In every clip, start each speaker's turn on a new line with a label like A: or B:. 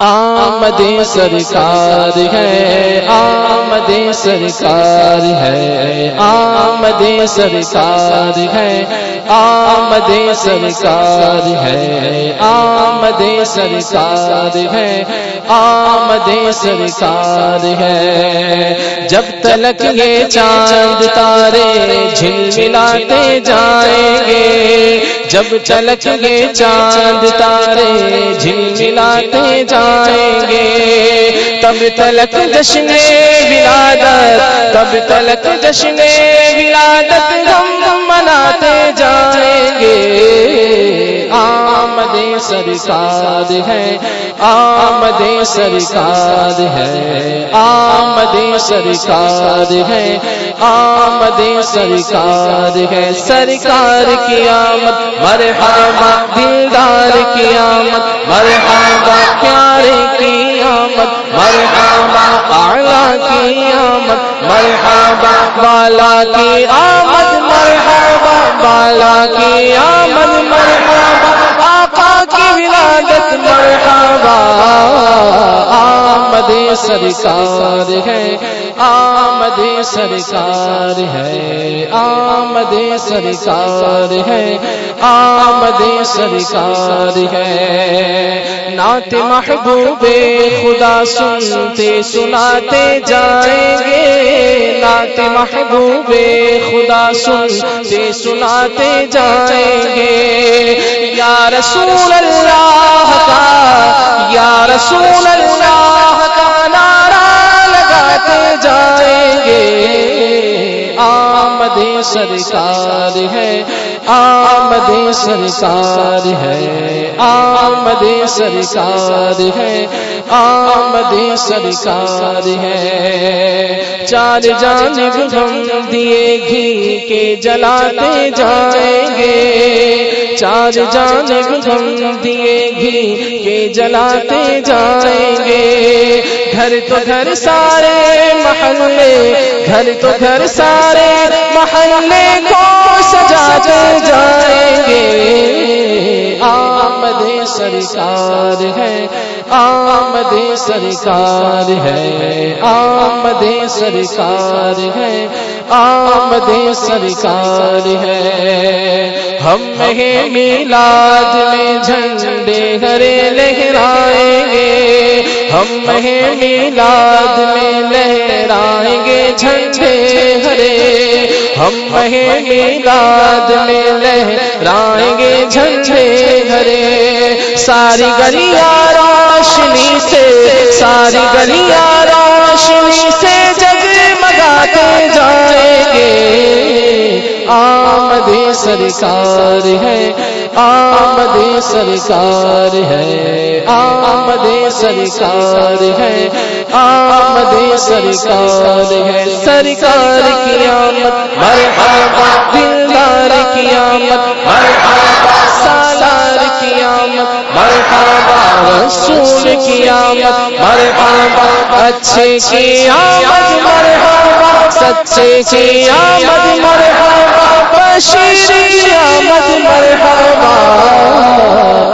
A: آمد سرکار ہے، آمد سرکار ہے، آمد سرکار ہے، آمد سرکار ہے، آمد سرکار ہے، آمد سرکار ہے۔ جب تلک یہ چاند تارے جھل جائیں گے، جب تلک یہ چاند تارے جھل ملاتے جائیں گے۔ تب تلک جشن ولادت، تب تلک جشن ولادت ہم مناتے جائیں گے۔ آمد سرکار ہے، آمد سرکار ہے، آمد سرکار ہے، آمد سرکار ہے۔ سرکار کی آمد مرحبا دلدار کی آمد مرحبا مرحبا کی آمد، مرحبا بالا کی آمد، مرحبا بالا کی آمد، مرحبا آقا کی ولادت، مرحبا آمد سرکار ہے، آمد سرکار ہے، آمد سرکار ہے، آمد سرکار ہے۔ نعت محبوب خدا سنتے سناتے جائیں گے۔ نعت محبوب خدا سنتے سناتے جائیں گے۔ یا رسول اللہ کا، یا رسول اللہ کا نعرہ لگاتے جائیں گے۔ آمد سرکار ہے آمد سرکار ہے آمد سرکار ہے آمد سرکار ہے۔ چار جانب ہم دیے گھی کے جلاتے جائیں گے۔ چار جانب ہم دیے گھی کے جلاتے جائیں گے۔ گھر تو گھر سارے محلے، گھر تو گھر سارے محلے کو سجاتے جائیں گے۔ آمد سرکار ہے آمد سرکار ہے آمد سرکار ہے۔ آمد سرکار ہے۔ ہم میلاد میں جھنڈے ہرے لہرائیں گے۔ ہم میلاد میں لہرائیں گے جھنڈے ہرے۔ ہم میلاد میں لہرائیں گے جھنڈے ہرے۔ ساری گلیاں روشنی سے، ساری گلیاں روشنی سے جگمگاتے جائیں۔ آمد سرکار ہے، آمد سرکار ہے، آمد سرکار ہے، آمد سرکار ہے۔ سرکار کی آمد، مرحبا، دلدار کی آمد، مرحبا، سالار کی آمد، مرحبا، رسول کی آمد، مرحبا، اچھے کی آمد، مرحبا، سچے کی آمد، مرحبا بشیر کی آمد مرحبا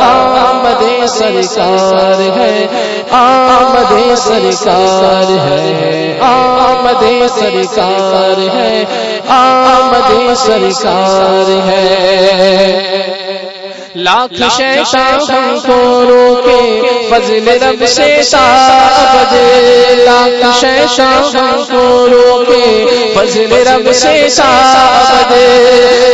A: آمد سرکار ہے آمد سرکار ہے آمد سرکار ہے آمد سرکار ہے۔ لاکھ شیطان ہم کو روکے فضل رب سے سابد لاکھ شیطان ہم کو روکے فضل رب سے سابد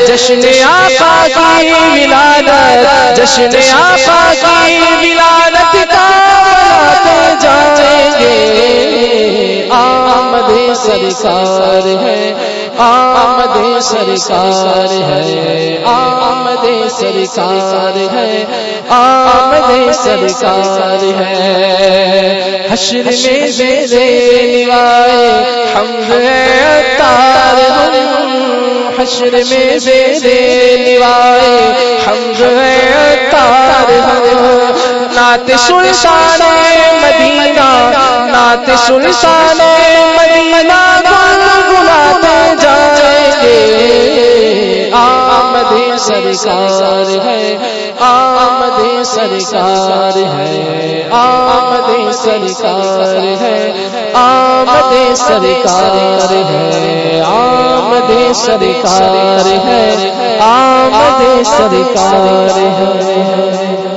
A: جشن آقا کی ولادت، جشن آقا کی ولادت کا جائیں گے۔ آمد سرکار ہے، آمد سرکار ہے، آمد سرکار ہے، آمد سرکار ہے۔ حشر میں زیرے نوائے حشر میں زیرے نوائے حمد اتار ہم نعت سلطان مدینہ، نعت سلطان مدینہ گنگناتے جائیں گے۔ آمد سرکار ہے، آمد سرکار ہے، آمد سرکار ہے، آمد سرکار ہے۔ آمد سرکار ہے آمد سرکار ہے۔